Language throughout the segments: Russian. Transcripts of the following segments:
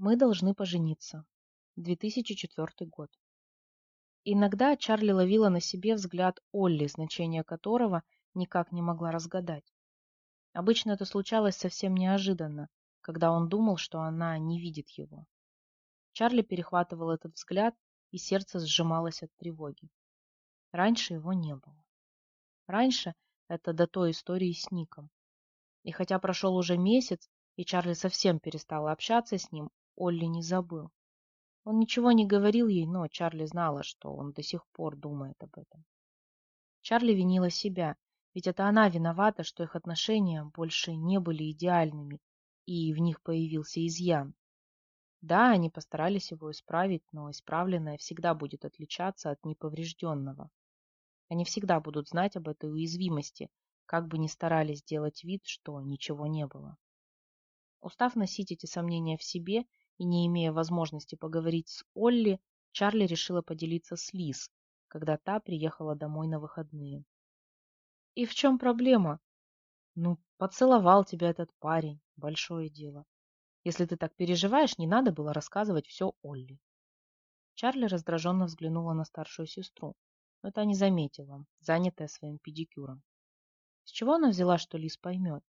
Мы должны пожениться. 2004 год. Иногда Чарли ловила на себе взгляд Олли, значение которого никак не могла разгадать. Обычно это случалось совсем неожиданно, когда он думал, что она не видит его. Чарли перехватывал этот взгляд, и сердце сжималось от тревоги. Раньше его не было. Раньше это до той истории с Ником. И хотя прошел уже месяц, и Чарли совсем перестала общаться с ним, Олли не забыл. Он ничего не говорил ей, но Чарли знала, что он до сих пор думает об этом. Чарли винила себя, ведь это она виновата, что их отношения больше не были идеальными, и в них появился изъян. Да, они постарались его исправить, но исправленное всегда будет отличаться от неповрежденного. Они всегда будут знать об этой уязвимости, как бы ни старались сделать вид, что ничего не было. Устав носить эти сомнения в себе и не имея возможности поговорить с Олли, Чарли решила поделиться с Лиз, когда та приехала домой на выходные. «И в чем проблема?» «Ну, поцеловал тебя этот парень. Большое дело. Если ты так переживаешь, не надо было рассказывать все Олли». Чарли раздраженно взглянула на старшую сестру, но та не заметила, занятая своим педикюром. С чего она взяла, что Лиз поймет?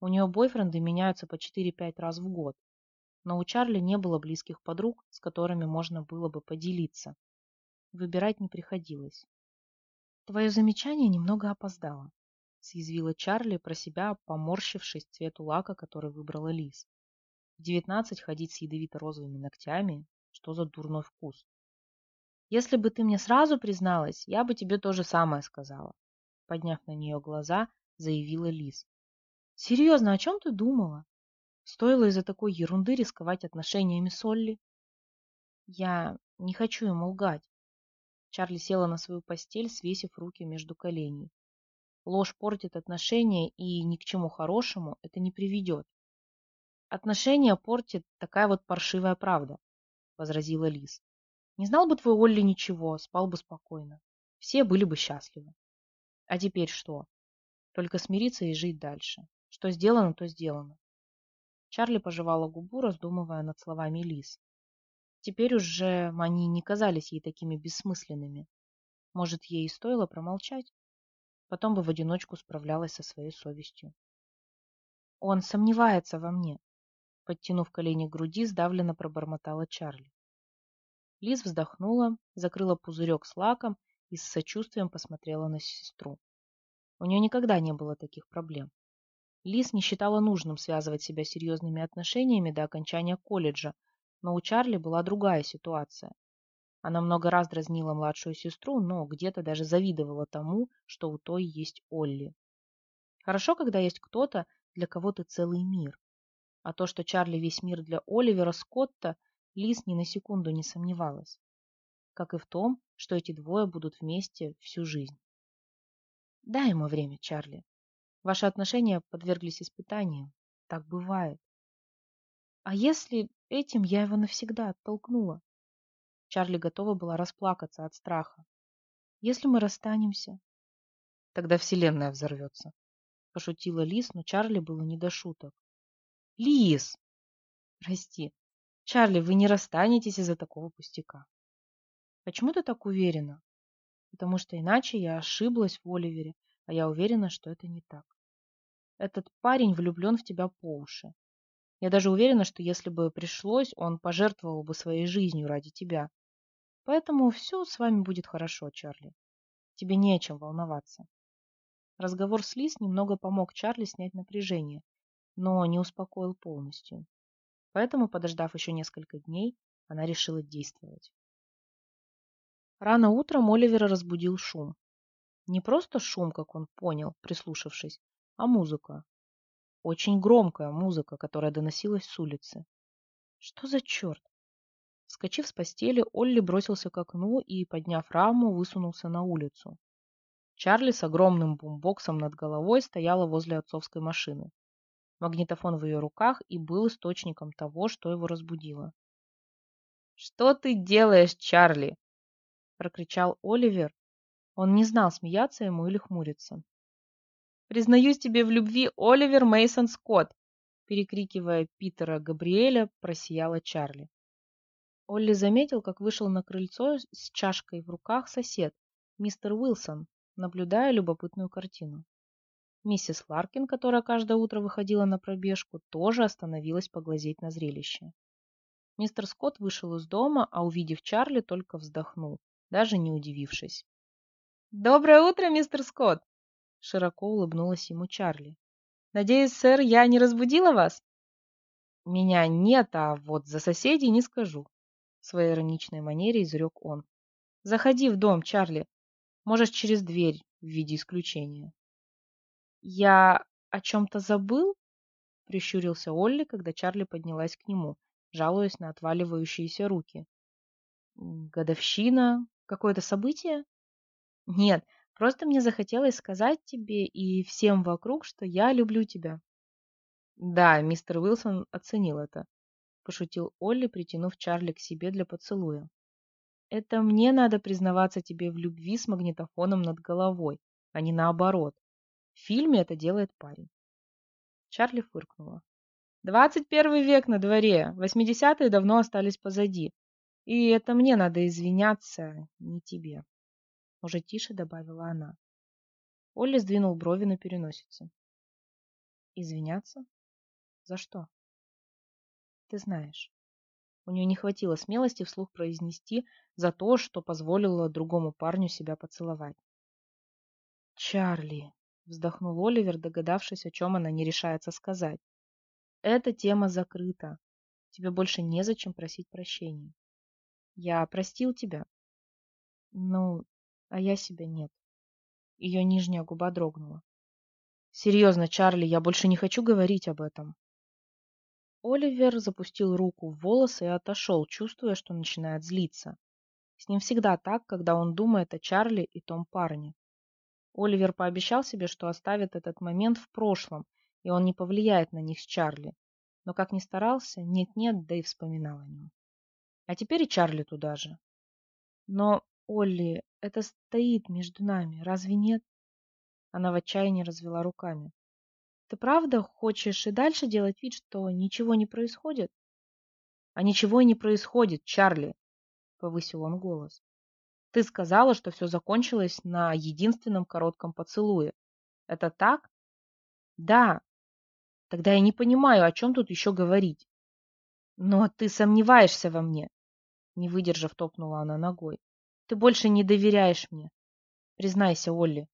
У нее бойфренды меняются по 4-5 раз в год. Но у Чарли не было близких подруг, с которыми можно было бы поделиться. Выбирать не приходилось. Твое замечание немного опоздало, съязвила Чарли про себя, поморщившись цвету лака, который выбрала Лиз. В девятнадцать ходить с ядовито-розовыми ногтями – что за дурной вкус? Если бы ты мне сразу призналась, я бы тебе то же самое сказала. Подняв на нее глаза, заявила Лиз. Серьезно, о чем ты думала? Стоило из-за такой ерунды рисковать отношениями с Олли? Я не хочу ему лгать. Чарли села на свою постель, свесив руки между коленей. Ложь портит отношения, и ни к чему хорошему это не приведет. Отношения портит такая вот паршивая правда, возразила Лиз. Не знал бы твой Олли ничего, спал бы спокойно. Все были бы счастливы. А теперь что? Только смириться и жить дальше. Что сделано, то сделано. Чарли пожевала губу, раздумывая над словами Лиз. Теперь уже они не казались ей такими бессмысленными. Может, ей и стоило промолчать? Потом бы в одиночку справлялась со своей совестью. Он сомневается во мне. Подтянув колени к груди, сдавленно пробормотала Чарли. Лиз вздохнула, закрыла пузырек с лаком и с сочувствием посмотрела на сестру. У нее никогда не было таких проблем. Лиз не считала нужным связывать себя серьезными отношениями до окончания колледжа, но у Чарли была другая ситуация. Она много раз дразнила младшую сестру, но где-то даже завидовала тому, что у той есть Олли. Хорошо, когда есть кто-то, для кого ты целый мир. А то, что Чарли весь мир для Оливера Скотта, Лиз ни на секунду не сомневалась. Как и в том, что эти двое будут вместе всю жизнь. Дай ему время, Чарли. Ваши отношения подверглись испытаниям. Так бывает. А если этим я его навсегда оттолкнула? Чарли готова была расплакаться от страха. Если мы расстанемся? Тогда вселенная взорвется. Пошутила Лиз, но Чарли было не до шуток. Лиз! Прости. Чарли, вы не расстанетесь из-за такого пустяка. Почему ты так уверена? Потому что иначе я ошиблась в Оливере, а я уверена, что это не так. Этот парень влюблен в тебя по уши. Я даже уверена, что если бы пришлось, он пожертвовал бы своей жизнью ради тебя. Поэтому все с вами будет хорошо, Чарли. Тебе не о чем волноваться. Разговор с Лиз немного помог Чарли снять напряжение, но не успокоил полностью. Поэтому, подождав еще несколько дней, она решила действовать. Рано утром Оливера разбудил шум. Не просто шум, как он понял, прислушавшись, а музыка. Очень громкая музыка, которая доносилась с улицы. Что за черт? Вскочив с постели, Олли бросился к окну и, подняв раму, высунулся на улицу. Чарли с огромным бумбоксом над головой стояла возле отцовской машины. Магнитофон в ее руках и был источником того, что его разбудило. «Что ты делаешь, Чарли?» – прокричал Оливер. Он не знал, смеяться ему или хмуриться. Признаюсь тебе в любви, Оливер Мейсон Скотт. перекрикивая Питера Габриэля, просияла Чарли. Олли заметил, как вышел на крыльцо с чашкой в руках сосед, мистер Уилсон, наблюдая любопытную картину. Миссис Ларкин, которая каждое утро выходила на пробежку, тоже остановилась поглазеть на зрелище. Мистер Скотт вышел из дома, а увидев Чарли, только вздохнул, даже не удивившись. «Доброе утро, мистер Скотт!» Широко улыбнулась ему Чарли. «Надеюсь, сэр, я не разбудила вас?» «Меня нет, а вот за соседей не скажу», — в своей ироничной манере изрек он. «Заходи в дом, Чарли. Можешь через дверь в виде исключения». «Я о чем-то забыл?» — прищурился Олли, когда Чарли поднялась к нему жалуясь на отваливающиеся руки. Годовщина? Какое-то событие? Нет, просто мне захотелось сказать тебе и всем вокруг, что я люблю тебя. Да, мистер Уилсон оценил это, пошутил Олли, притянув Чарли к себе для поцелуя. Это мне надо признаваться тебе в любви с магнитофоном над головой, а не наоборот. В фильме это делает парень. Чарли фыркнула. Двадцать первый век на дворе, восьмидесятые давно остались позади. И это мне надо извиняться, не тебе. Уже тише добавила она. Олли сдвинул брови на переносице. Извиняться? За что? Ты знаешь. У нее не хватило смелости вслух произнести за то, что позволило другому парню себя поцеловать. «Чарли!» — вздохнул Оливер, догадавшись, о чем она не решается сказать. Эта тема закрыта. Тебе больше незачем просить прощения. Я простил тебя. Ну, а я себя нет. Ее нижняя губа дрогнула. Серьезно, Чарли, я больше не хочу говорить об этом. Оливер запустил руку в волосы и отошел, чувствуя, что начинает злиться. С ним всегда так, когда он думает о Чарли и том парне. Оливер пообещал себе, что оставит этот момент в прошлом и он не повлияет на них с Чарли. Но как ни старался, нет-нет, да и вспоминал о нем. А теперь и Чарли туда же. Но, Олли, это стоит между нами, разве нет? Она в отчаянии развела руками. Ты правда хочешь и дальше делать вид, что ничего не происходит? А ничего и не происходит, Чарли, повысил он голос. Ты сказала, что все закончилось на единственном коротком поцелуе. Это так? Да, Тогда я не понимаю, о чем тут еще говорить. Но ты сомневаешься во мне. Не выдержав, топнула она ногой. Ты больше не доверяешь мне. Признайся, Олли.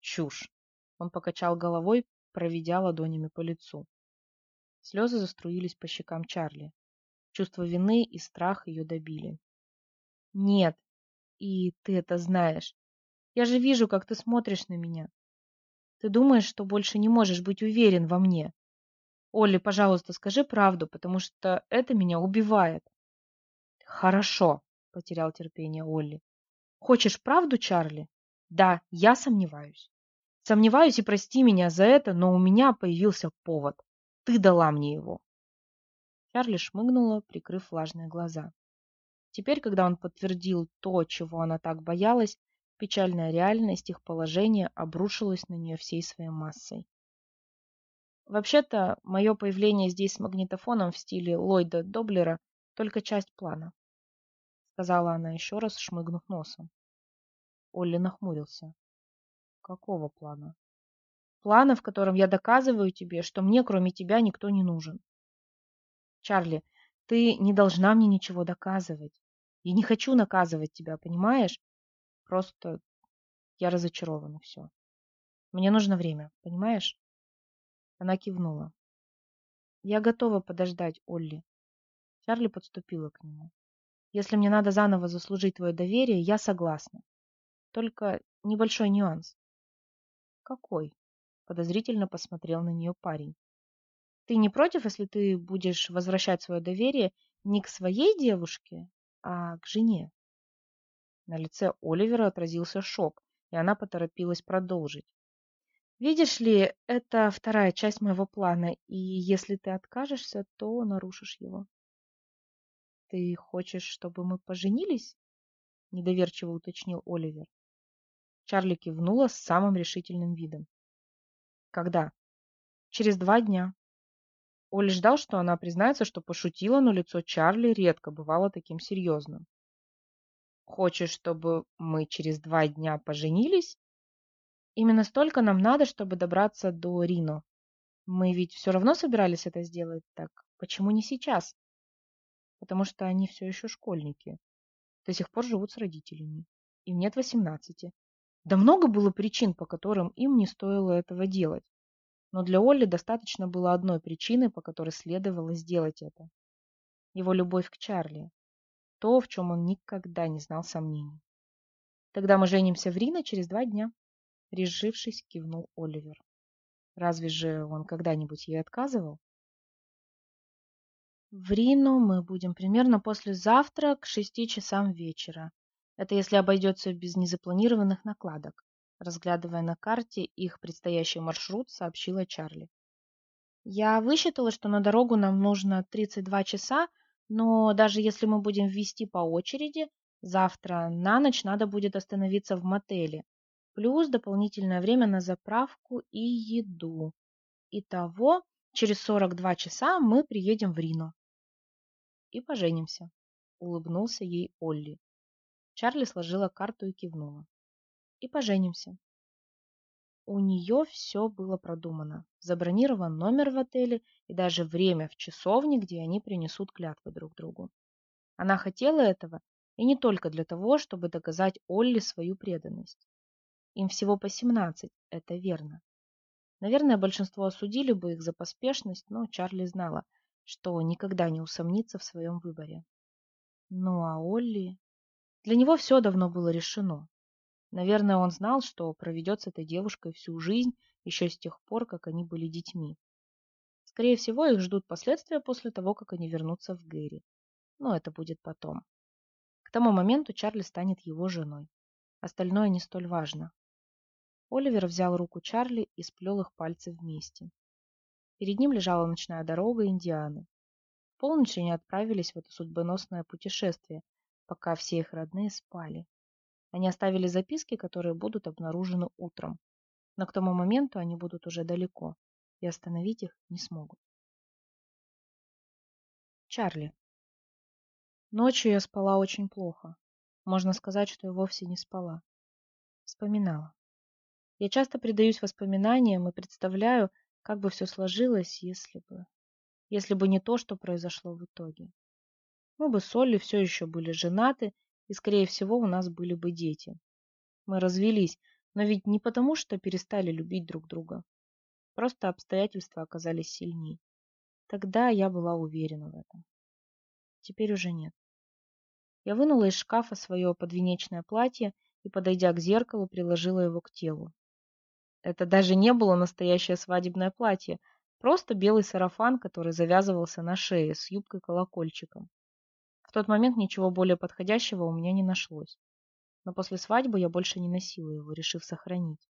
Чушь. Он покачал головой, проведя ладонями по лицу. Слезы заструились по щекам Чарли. Чувство вины и страх ее добили. Нет, и ты это знаешь. Я же вижу, как ты смотришь на меня. Ты думаешь, что больше не можешь быть уверен во мне? Олли, пожалуйста, скажи правду, потому что это меня убивает. Хорошо, потерял терпение Олли. Хочешь правду, Чарли? Да, я сомневаюсь. Сомневаюсь и прости меня за это, но у меня появился повод. Ты дала мне его. Чарли шмыгнула, прикрыв влажные глаза. Теперь, когда он подтвердил то, чего она так боялась, Печальная реальность их положения обрушилась на нее всей своей массой. Вообще-то, мое появление здесь с магнитофоном в стиле Ллойда Доблера только часть плана, сказала она еще раз, шмыгнув носом. Олли нахмурился. Какого плана? Плана, в котором я доказываю тебе, что мне кроме тебя никто не нужен. Чарли, ты не должна мне ничего доказывать. Я не хочу наказывать тебя, понимаешь? Просто я разочарована, все. Мне нужно время, понимаешь? Она кивнула. Я готова подождать, Олли. Чарли подступила к нему. Если мне надо заново заслужить твое доверие, я согласна. Только небольшой нюанс. Какой? Подозрительно посмотрел на нее парень. Ты не против, если ты будешь возвращать свое доверие не к своей девушке, а к жене? На лице Оливера отразился шок, и она поторопилась продолжить. Видишь ли, это вторая часть моего плана, и если ты откажешься, то нарушишь его. Ты хочешь, чтобы мы поженились? Недоверчиво уточнил Оливер. Чарли кивнула с самым решительным видом. Когда? Через два дня. Олли ждал, что она признается, что пошутила, но лицо Чарли редко бывало таким серьезным. «Хочешь, чтобы мы через два дня поженились?» «Именно столько нам надо, чтобы добраться до Рино. Мы ведь все равно собирались это сделать, так почему не сейчас?» «Потому что они все еще школьники. До сих пор живут с родителями. Им нет восемнадцати. Да много было причин, по которым им не стоило этого делать. Но для Олли достаточно было одной причины, по которой следовало сделать это. Его любовь к Чарли. То, в чем он никогда не знал сомнений. Тогда мы женимся в Рино через два дня. Решившись, кивнул Оливер. Разве же он когда-нибудь ей отказывал? В Рино мы будем примерно послезавтра к шести часам вечера. Это если обойдется без незапланированных накладок. Разглядывая на карте их предстоящий маршрут, сообщила Чарли. Я высчитала, что на дорогу нам нужно 32 часа, но даже если мы будем вести по очереди, завтра на ночь надо будет остановиться в мотеле, плюс дополнительное время на заправку и еду. Итого, через 42 часа мы приедем в Рино. И поженимся, улыбнулся ей Олли. Чарли сложила карту и кивнула. И поженимся. У нее все было продумано. Забронирован номер в отеле и даже время в часовне, где они принесут клятвы друг другу. Она хотела этого и не только для того, чтобы доказать Олли свою преданность. Им всего по 17, это верно. Наверное, большинство осудили бы их за поспешность, но Чарли знала, что никогда не усомнится в своем выборе. Ну а Олли... Для него все давно было решено. Наверное, он знал, что проведет с этой девушкой всю жизнь еще с тех пор, как они были детьми. Скорее всего, их ждут последствия после того, как они вернутся в Гэри. Но это будет потом. К тому моменту Чарли станет его женой. Остальное не столь важно. Оливер взял руку Чарли и сплел их пальцы вместе. Перед ним лежала ночная дорога Индианы. В полночь они отправились в это судьбоносное путешествие, пока все их родные спали. Они оставили записки, которые будут обнаружены утром. Но к тому моменту они будут уже далеко, и остановить их не смогут. Чарли. Ночью я спала очень плохо. Можно сказать, что я вовсе не спала. Вспоминала. Я часто предаюсь воспоминаниям и представляю, как бы все сложилось, если бы... Если бы не то, что произошло в итоге мы бы с Олли все еще были женаты, и, скорее всего, у нас были бы дети. Мы развелись, но ведь не потому, что перестали любить друг друга. Просто обстоятельства оказались сильнее. Тогда я была уверена в этом. Теперь уже нет. Я вынула из шкафа свое подвенечное платье и, подойдя к зеркалу, приложила его к телу. Это даже не было настоящее свадебное платье, просто белый сарафан, который завязывался на шее с юбкой-колокольчиком. В тот момент ничего более подходящего у меня не нашлось. Но после свадьбы я больше не носила его, решив сохранить.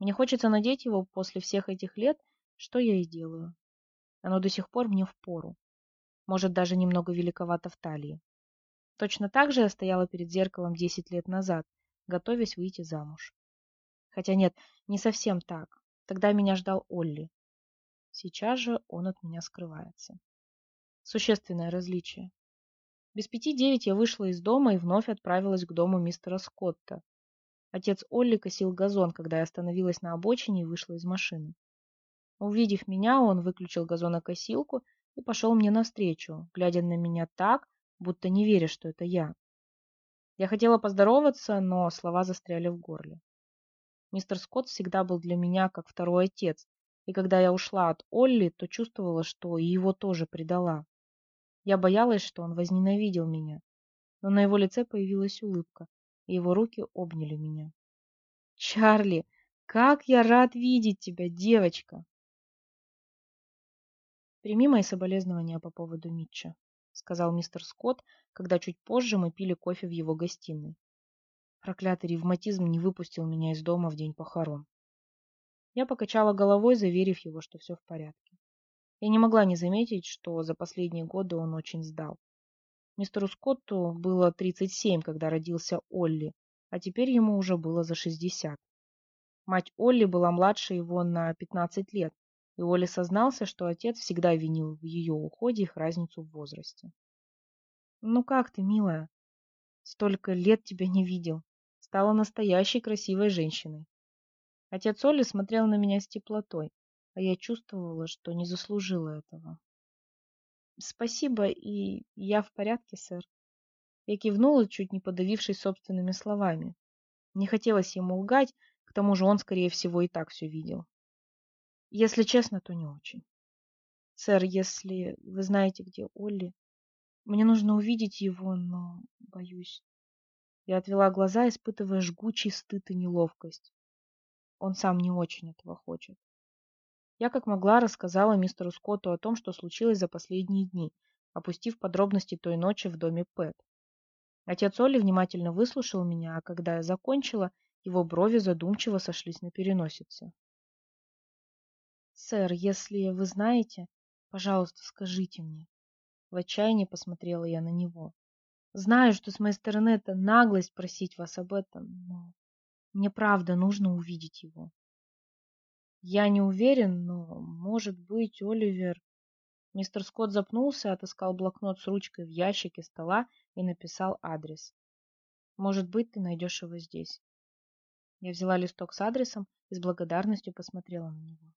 Мне хочется надеть его после всех этих лет, что я и делаю. Оно до сих пор мне в пору. Может, даже немного великовато в талии. Точно так же я стояла перед зеркалом 10 лет назад, готовясь выйти замуж. Хотя нет, не совсем так. Тогда меня ждал Олли. Сейчас же он от меня скрывается. Существенное различие. Без пяти девять я вышла из дома и вновь отправилась к дому мистера Скотта. Отец Олли косил газон, когда я остановилась на обочине и вышла из машины. Увидев меня, он выключил газонокосилку и пошел мне навстречу, глядя на меня так, будто не веря, что это я. Я хотела поздороваться, но слова застряли в горле. Мистер Скотт всегда был для меня как второй отец, и когда я ушла от Олли, то чувствовала, что и его тоже предала. Я боялась, что он возненавидел меня, но на его лице появилась улыбка, и его руки обняли меня. «Чарли, как я рад видеть тебя, девочка!» «Прими мои соболезнования по поводу Митча», — сказал мистер Скотт, когда чуть позже мы пили кофе в его гостиной. Проклятый ревматизм не выпустил меня из дома в день похорон. Я покачала головой, заверив его, что все в порядке. Я не могла не заметить, что за последние годы он очень сдал. Мистеру Скотту было 37, когда родился Олли, а теперь ему уже было за 60. Мать Олли была младше его на 15 лет, и Оля сознался, что отец всегда винил в ее уходе их разницу в возрасте. «Ну как ты, милая? Столько лет тебя не видел. Стала настоящей красивой женщиной». Отец Оли смотрел на меня с теплотой, а я чувствовала, что не заслужила этого. «Спасибо, и я в порядке, сэр». Я кивнула, чуть не подавившись собственными словами. Не хотелось ему лгать, к тому же он, скорее всего, и так все видел. Если честно, то не очень. Сэр, если вы знаете, где Олли, мне нужно увидеть его, но боюсь. Я отвела глаза, испытывая жгучий стыд и неловкость. Он сам не очень этого хочет. Я как могла рассказала мистеру Скотту о том, что случилось за последние дни, опустив подробности той ночи в доме Пэт. Отец Олли внимательно выслушал меня, а когда я закончила, его брови задумчиво сошлись на переносице. «Сэр, если вы знаете, пожалуйста, скажите мне». В отчаянии посмотрела я на него. «Знаю, что с моей стороны это наглость просить вас об этом, но мне правда нужно увидеть его». «Я не уверен, но, может быть, Оливер...» Мистер Скотт запнулся, отыскал блокнот с ручкой в ящике стола и написал адрес. «Может быть, ты найдешь его здесь». Я взяла листок с адресом и с благодарностью посмотрела на него.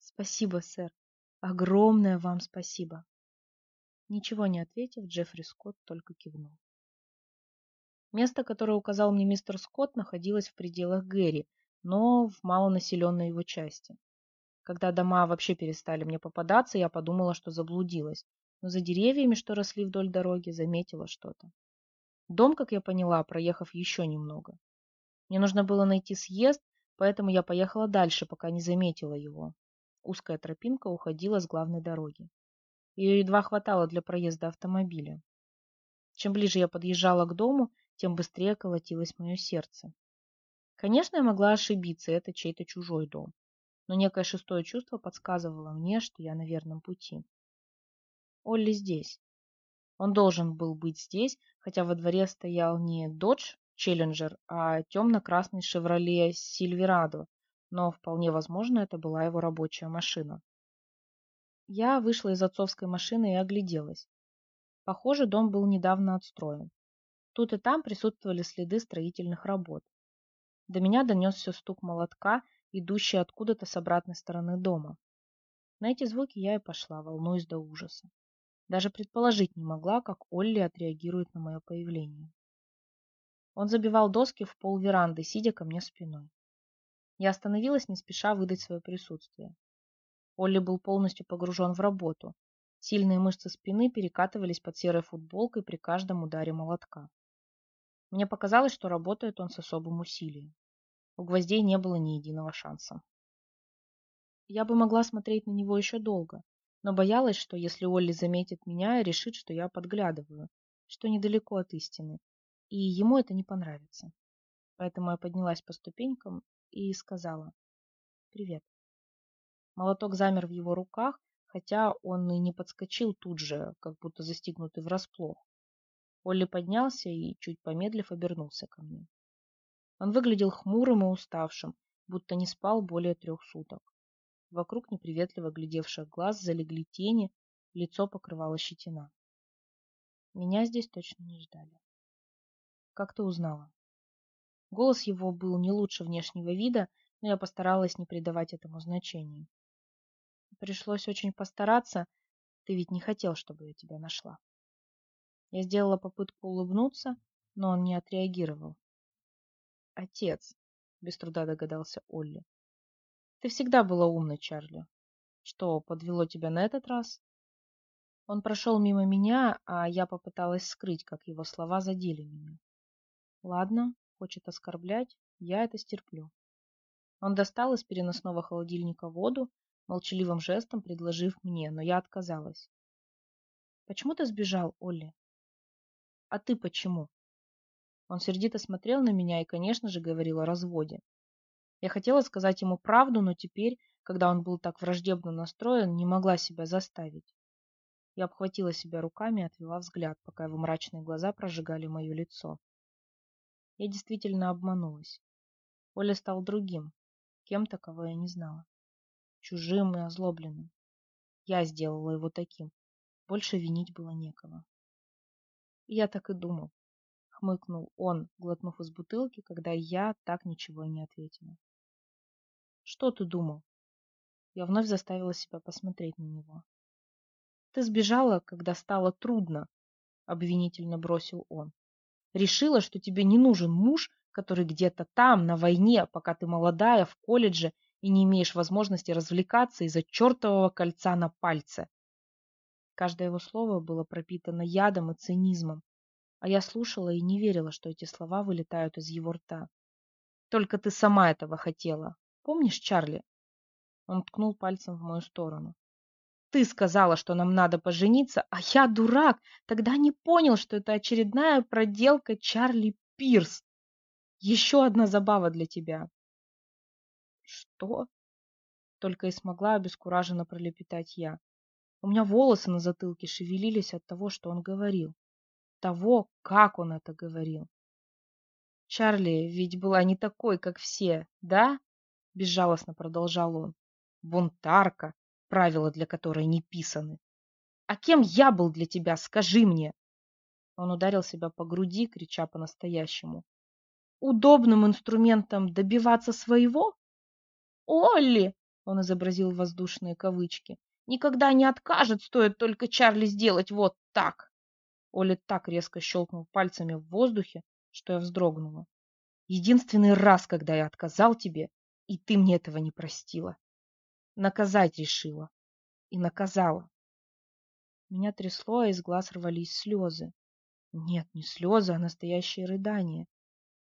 Спасибо, сэр. Огромное вам спасибо. Ничего не ответив, Джеффри Скотт только кивнул. Место, которое указал мне мистер Скотт, находилось в пределах Гэри, но в малонаселенной его части. Когда дома вообще перестали мне попадаться, я подумала, что заблудилась, но за деревьями, что росли вдоль дороги, заметила что-то. Дом, как я поняла, проехав еще немного. Мне нужно было найти съезд, поэтому я поехала дальше, пока не заметила его. Узкая тропинка уходила с главной дороги. Ее едва хватало для проезда автомобиля. Чем ближе я подъезжала к дому, тем быстрее колотилось мое сердце. Конечно, я могла ошибиться, это чей-то чужой дом. Но некое шестое чувство подсказывало мне, что я на верном пути. Олли здесь. Он должен был быть здесь, хотя во дворе стоял не Dodge Challenger, а темно-красный Chevrolet Silverado но вполне возможно это была его рабочая машина. Я вышла из отцовской машины и огляделась. Похоже, дом был недавно отстроен. Тут и там присутствовали следы строительных работ. До меня донесся стук молотка, идущий откуда-то с обратной стороны дома. На эти звуки я и пошла, волнуясь до ужаса. Даже предположить не могла, как Олли отреагирует на мое появление. Он забивал доски в пол веранды, сидя ко мне спиной. Я остановилась, не спеша выдать свое присутствие. Олли был полностью погружен в работу. Сильные мышцы спины перекатывались под серой футболкой при каждом ударе молотка. Мне показалось, что работает он с особым усилием. У гвоздей не было ни единого шанса. Я бы могла смотреть на него еще долго, но боялась, что если Олли заметит меня, решит, что я подглядываю, что недалеко от истины, и ему это не понравится. Поэтому я поднялась по ступенькам и сказала «Привет». Молоток замер в его руках, хотя он и не подскочил тут же, как будто застигнутый врасплох. Олли поднялся и, чуть помедлив, обернулся ко мне. Он выглядел хмурым и уставшим, будто не спал более трех суток. Вокруг неприветливо глядевших глаз залегли тени, лицо покрывало щетина. Меня здесь точно не ждали. Как ты узнала? Голос его был не лучше внешнего вида, но я постаралась не придавать этому значения. Пришлось очень постараться. Ты ведь не хотел, чтобы я тебя нашла. Я сделала попытку улыбнуться, но он не отреагировал. Отец, без труда догадался Олли. Ты всегда была умной, Чарли. Что, подвело тебя на этот раз? Он прошел мимо меня, а я попыталась скрыть, как его слова задели меня. Ладно, хочет оскорблять, я это стерплю. Он достал из переносного холодильника воду, молчаливым жестом предложив мне, но я отказалась. Почему ты сбежал, Олли? А ты почему? Он сердито смотрел на меня и, конечно же, говорил о разводе. Я хотела сказать ему правду, но теперь, когда он был так враждебно настроен, не могла себя заставить. Я обхватила себя руками и отвела взгляд, пока его мрачные глаза прожигали мое лицо. Я действительно обманулась. Оля стал другим, кем-то, я не знала. Чужим и озлобленным. Я сделала его таким. Больше винить было некого. Я так и думал, хмыкнул он, глотнув из бутылки, когда я так ничего и не ответила. Что ты думал? Я вновь заставила себя посмотреть на него. Ты сбежала, когда стало трудно, обвинительно бросил он. Решила, что тебе не нужен муж, который где-то там, на войне, пока ты молодая, в колледже и не имеешь возможности развлекаться из-за чертового кольца на пальце. Каждое его слово было пропитано ядом и цинизмом, а я слушала и не верила, что эти слова вылетают из его рта. Только ты сама этого хотела. Помнишь, Чарли? Он ткнул пальцем в мою сторону. Ты сказала, что нам надо пожениться, а я, дурак, тогда не понял, что это очередная проделка Чарли Пирс. Еще одна забава для тебя. Что? Только и смогла обескураженно пролепетать я. У меня волосы на затылке шевелились от того, что он говорил. Того, как он это говорил. Чарли ведь была не такой, как все, да? Безжалостно продолжал он. Бунтарка, правила для которой не писаны. А кем я был для тебя, скажи мне? Он ударил себя по груди, крича по-настоящему. Удобным инструментом добиваться своего? Олли, он изобразил воздушные кавычки, никогда не откажет, стоит только Чарли сделать вот так. Олли так резко щелкнул пальцами в воздухе, что я вздрогнула. Единственный раз, когда я отказал тебе, и ты мне этого не простила. Наказать решила. И наказала. Меня трясло, а из глаз рвались слезы. Нет, не слезы, а настоящее рыдание.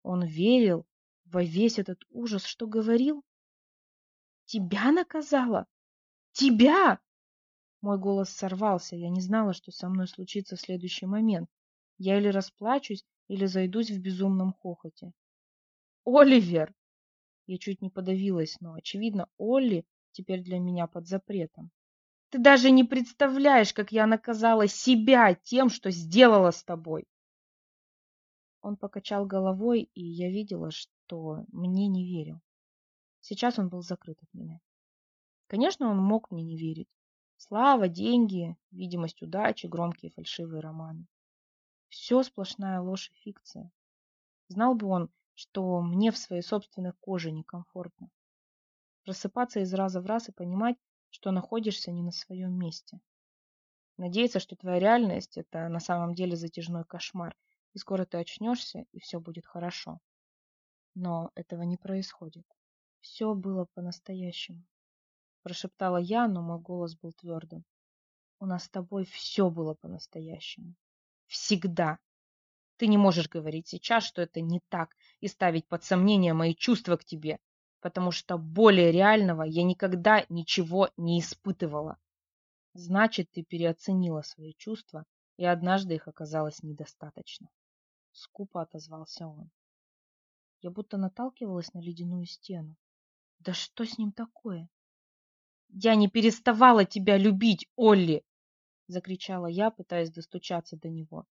Он верил во весь этот ужас, что говорил? Тебя наказала? Тебя? Мой голос сорвался. Я не знала, что со мной случится в следующий момент. Я или расплачусь, или зайдусь в безумном хохоте. Оливер! Я чуть не подавилась, но, очевидно, Олли теперь для меня под запретом. Ты даже не представляешь, как я наказала себя тем, что сделала с тобой. Он покачал головой, и я видела, что мне не верил. Сейчас он был закрыт от меня. Конечно, он мог мне не верить. Слава, деньги, видимость удачи, громкие фальшивые романы. Все сплошная ложь и фикция. Знал бы он, что мне в своей собственной коже некомфортно. Просыпаться из раза в раз и понимать, что находишься не на своем месте. Надеяться, что твоя реальность – это на самом деле затяжной кошмар, и скоро ты очнешься, и все будет хорошо. Но этого не происходит. Все было по-настоящему. Прошептала я, но мой голос был твердым. У нас с тобой все было по-настоящему. Всегда. Ты не можешь говорить сейчас, что это не так, и ставить под сомнение мои чувства к тебе, потому что более реального я никогда ничего не испытывала. Значит, ты переоценила свои чувства, и однажды их оказалось недостаточно. Скупо отозвался он. Я будто наталкивалась на ледяную стену. Да что с ним такое? Я не переставала тебя любить, Олли! Закричала я, пытаясь достучаться до него.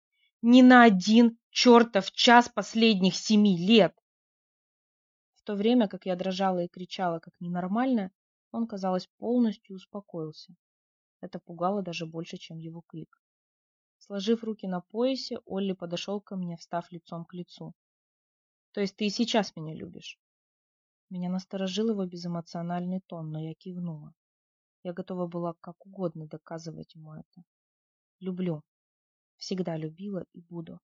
Ни на один чертов час последних семи лет! В то время, как я дрожала и кричала, как ненормальная, он, казалось, полностью успокоился. Это пугало даже больше, чем его крик. Сложив руки на поясе, Олли подошел ко мне, встав лицом к лицу. То есть ты и сейчас меня любишь? Меня насторожил его безэмоциональный тон, но я кивнула. Я готова была как угодно доказывать ему это. Люблю. Всегда любила и буду.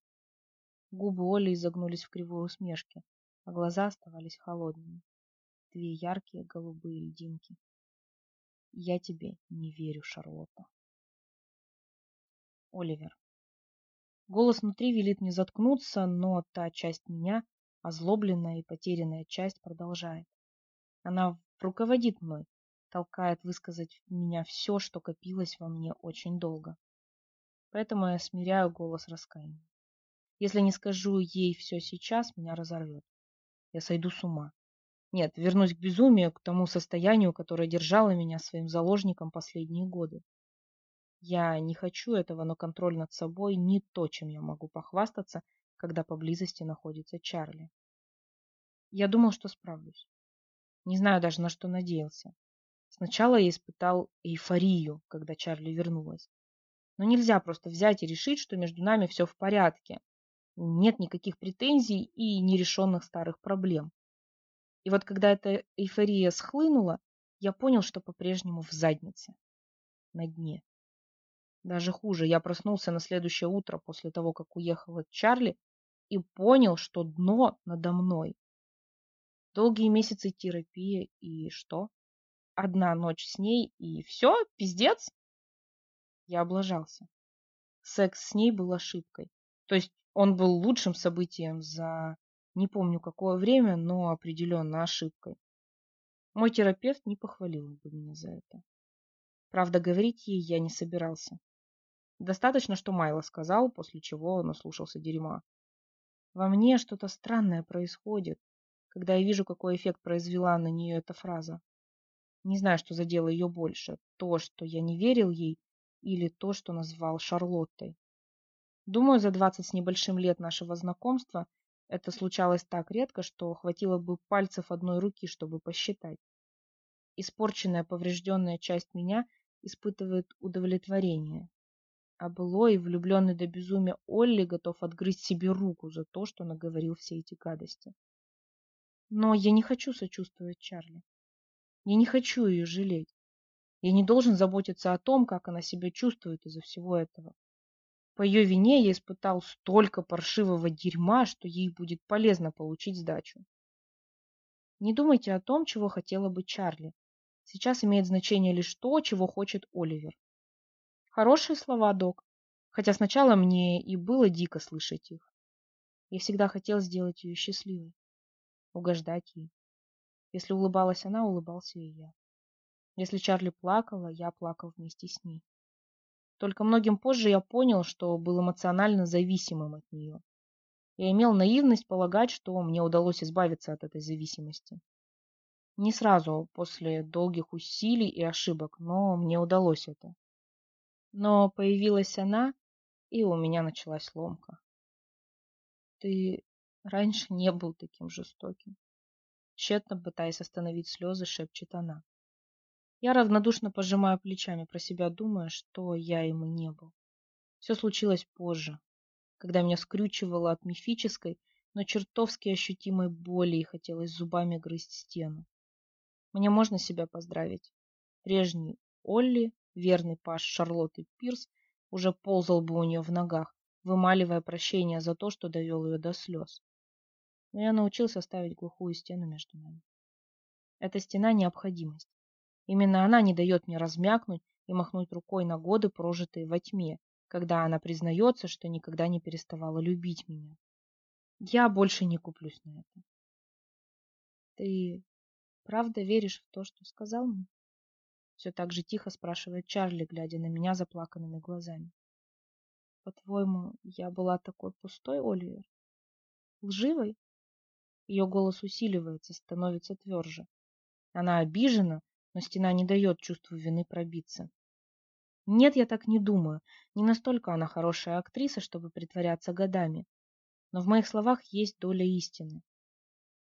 Губы Оли изогнулись в кривой усмешке, а глаза оставались холодными. Две яркие голубые льдинки. Я тебе не верю, Шарлотта. Оливер. Голос внутри велит мне заткнуться, но та часть меня, озлобленная и потерянная часть продолжает. Она руководит мной, толкает высказать меня все, что копилось во мне очень долго. Поэтому я смиряю голос раскаяния. Если не скажу ей все сейчас, меня разорвет. Я сойду с ума. Нет, вернусь к безумию, к тому состоянию, которое держало меня своим заложником последние годы. Я не хочу этого, но контроль над собой не то, чем я могу похвастаться, когда поблизости находится Чарли. Я думал, что справлюсь. Не знаю даже, на что надеялся. Сначала я испытал эйфорию, когда Чарли вернулась. Но нельзя просто взять и решить, что между нами все в порядке. Нет никаких претензий и нерешенных старых проблем. И вот когда эта эйфория схлынула, я понял, что по-прежнему в заднице, на дне. Даже хуже, я проснулся на следующее утро после того, как уехал от Чарли, и понял, что дно надо мной. Долгие месяцы терапии и что? Одна ночь с ней и все? Пиздец? Я облажался. Секс с ней был ошибкой. То есть он был лучшим событием за не помню какое время, но определенно ошибкой. Мой терапевт не похвалил бы меня за это. Правда, говорить ей я не собирался. Достаточно, что Майло сказал, после чего наслушался дерьма. Во мне что-то странное происходит, когда я вижу, какой эффект произвела на нее эта фраза. Не знаю, что задело ее больше. То, что я не верил ей, или то, что назвал Шарлоттой. Думаю, за двадцать с небольшим лет нашего знакомства это случалось так редко, что хватило бы пальцев одной руки, чтобы посчитать. Испорченная, поврежденная часть меня испытывает удовлетворение. А былой, влюбленный до безумия Олли готов отгрызть себе руку за то, что наговорил все эти гадости. Но я не хочу сочувствовать Чарли. Я не хочу ее жалеть. Я не должен заботиться о том, как она себя чувствует из-за всего этого. По ее вине я испытал столько паршивого дерьма, что ей будет полезно получить сдачу. Не думайте о том, чего хотела бы Чарли. Сейчас имеет значение лишь то, чего хочет Оливер. Хорошие слова, док. Хотя сначала мне и было дико слышать их. Я всегда хотел сделать ее счастливой. Угождать ей. Если улыбалась она, улыбался и я. Если Чарли плакала, я плакал вместе с ней. Только многим позже я понял, что был эмоционально зависимым от нее. Я имел наивность полагать, что мне удалось избавиться от этой зависимости. Не сразу, после долгих усилий и ошибок, но мне удалось это. Но появилась она, и у меня началась ломка. Ты раньше не был таким жестоким. Тщетно пытаясь остановить слезы, шепчет она. Я равнодушно пожимаю плечами, про себя думая, что я ему не был. Все случилось позже, когда меня скрючивало от мифической, но чертовски ощутимой боли и хотелось зубами грызть стену. Мне можно себя поздравить. Прежний Олли, верный паш Шарлотты Пирс, уже ползал бы у нее в ногах, вымаливая прощение за то, что довел ее до слез. Но я научился ставить глухую стену между нами. Эта стена – необходимость. Именно она не дает мне размякнуть и махнуть рукой на годы, прожитые во тьме, когда она признается, что никогда не переставала любить меня. Я больше не куплюсь на это. Ты правда веришь в то, что сказал мне? Все так же тихо спрашивает Чарли, глядя на меня заплаканными глазами. По-твоему, я была такой пустой, Оливер? Лживой? Ее голос усиливается, становится тверже. Она обижена, но стена не дает чувству вины пробиться. Нет, я так не думаю. Не настолько она хорошая актриса, чтобы притворяться годами. Но в моих словах есть доля истины.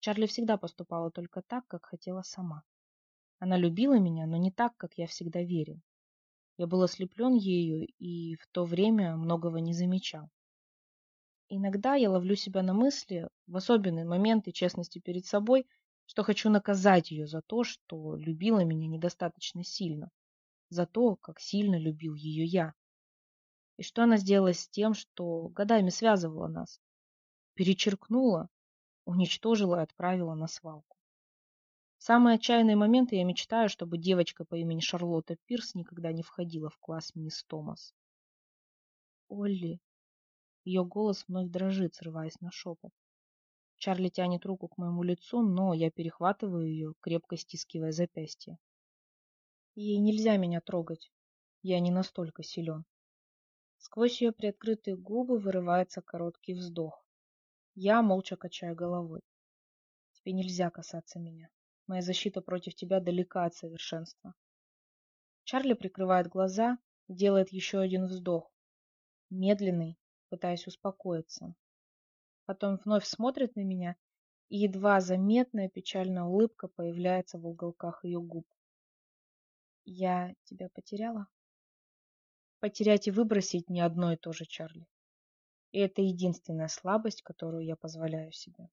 Чарли всегда поступала только так, как хотела сама. Она любила меня, но не так, как я всегда верил. Я был ослеплен ею и в то время многого не замечал. Иногда я ловлю себя на мысли, в особенные моменты честности перед собой, что хочу наказать ее за то, что любила меня недостаточно сильно, за то, как сильно любил ее я. И что она сделала с тем, что годами связывала нас? Перечеркнула, уничтожила и отправила на свалку. Самые отчаянные моменты я мечтаю, чтобы девочка по имени Шарлотта Пирс никогда не входила в класс мисс Томас. Олли. Ее голос вновь дрожит, срываясь на шепот. Чарли тянет руку к моему лицу, но я перехватываю ее, крепко стискивая запястье. Ей нельзя меня трогать. Я не настолько силен. Сквозь ее приоткрытые губы вырывается короткий вздох. Я молча качаю головой. Тебе нельзя касаться меня. Моя защита против тебя далека от совершенства. Чарли прикрывает глаза и делает еще один вздох. Медленный, пытаясь успокоиться, потом вновь смотрит на меня, и едва заметная печальная улыбка появляется в уголках ее губ. Я тебя потеряла? Потерять и выбросить не одно и то же, Чарли. И это единственная слабость, которую я позволяю себе.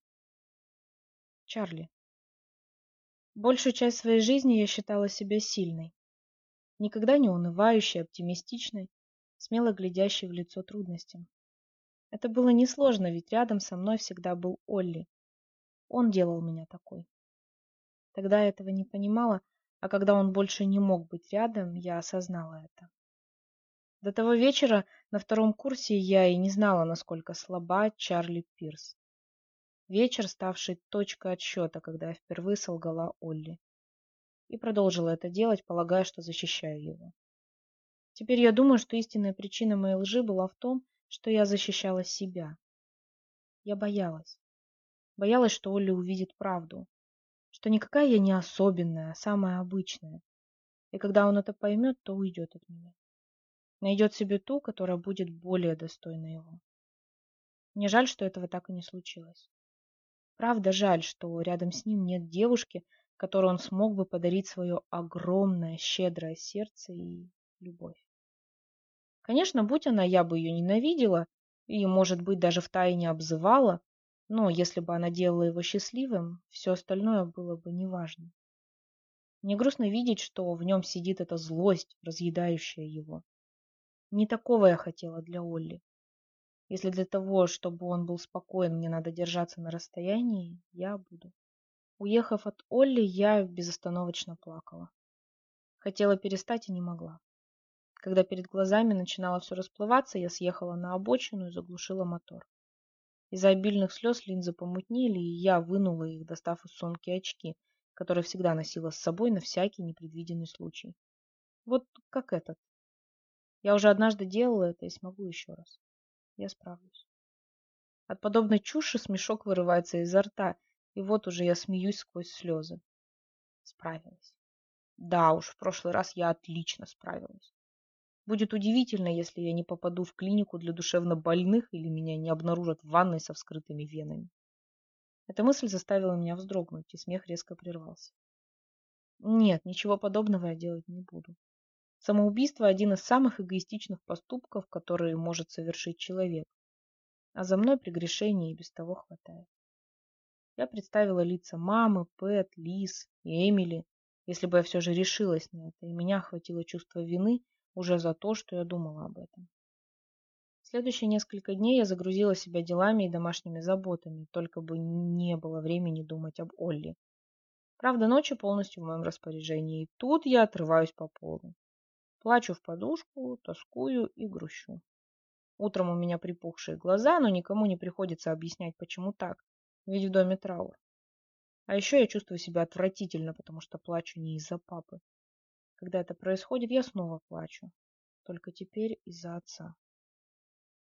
Чарли. Большую часть своей жизни я считала себя сильной. Никогда не унывающей, оптимистичной, смело глядящей в лицо трудностям. Это было несложно, ведь рядом со мной всегда был Олли. Он делал меня такой. Тогда я этого не понимала, а когда он больше не мог быть рядом, я осознала это. До того вечера на втором курсе я и не знала, насколько слаба Чарли Пирс. Вечер, ставший точкой отсчета, когда я впервые солгала Олли. И продолжила это делать, полагая, что защищаю его. Теперь я думаю, что истинная причина моей лжи была в том, что я защищала себя. Я боялась. Боялась, что Олли увидит правду. Что никакая я не особенная, а самая обычная. И когда он это поймет, то уйдет от меня найдет себе ту, которая будет более достойна его. Мне жаль, что этого так и не случилось. Правда, жаль, что рядом с ним нет девушки, которой он смог бы подарить свое огромное, щедрое сердце и любовь. Конечно, будь она, я бы ее ненавидела и, может быть, даже втайне обзывала, но если бы она делала его счастливым, все остальное было бы неважно. Мне грустно видеть, что в нем сидит эта злость, разъедающая его. Не такого я хотела для Олли. Если для того, чтобы он был спокоен, мне надо держаться на расстоянии, я буду. Уехав от Олли, я безостановочно плакала. Хотела перестать и не могла. Когда перед глазами начинало все расплываться, я съехала на обочину и заглушила мотор. Из-за обильных слез линзы помутнели, и я вынула их, достав из сумки очки, которые всегда носила с собой на всякий непредвиденный случай. Вот как этот. Я уже однажды делала это и смогу еще раз. Я справлюсь. От подобной чуши смешок вырывается изо рта, и вот уже я смеюсь сквозь слезы. Справилась. Да уж, в прошлый раз я отлично справилась. Будет удивительно, если я не попаду в клинику для душевнобольных или меня не обнаружат в ванной со вскрытыми венами. Эта мысль заставила меня вздрогнуть, и смех резко прервался. Нет, ничего подобного я делать не буду. Самоубийство – один из самых эгоистичных поступков, которые может совершить человек. А за мной прегрешений и без того хватает. Я представила лица мамы, Пэт, Лиз и Эмили, если бы я все же решилась на это, и меня охватило чувство вины уже за то, что я думала об этом. В следующие несколько дней я загрузила себя делами и домашними заботами, только бы не было времени думать об Олли. Правда, ночи полностью в моем распоряжении, и тут я отрываюсь по полу. Плачу в подушку, тоскую и грущу. Утром у меня припухшие глаза, но никому не приходится объяснять, почему так, ведь в доме траур. А еще я чувствую себя отвратительно, потому что плачу не из-за папы. Когда это происходит, я снова плачу. Только теперь из-за отца.